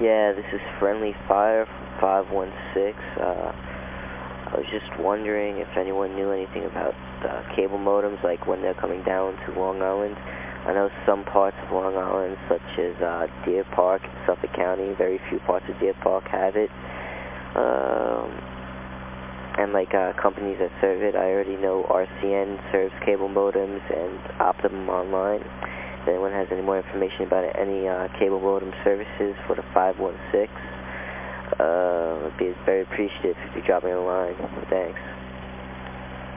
Yeah, this is Friendly Fire from 516. Uh, I was just wondering if anyone knew anything about uh, cable modems, like when they're coming down to Long Island. I know some parts of Long Island, such as uh, Deer Park in Suffolk County, very few parts of Deer Park have it. Um, and like uh, companies that serve it, I already know RCN serves cable modems and Optimum Online. Anyone has any more information about any uh, cable modem services for the 516, uh, I'd be very appreciative if you drop me a line. Thanks.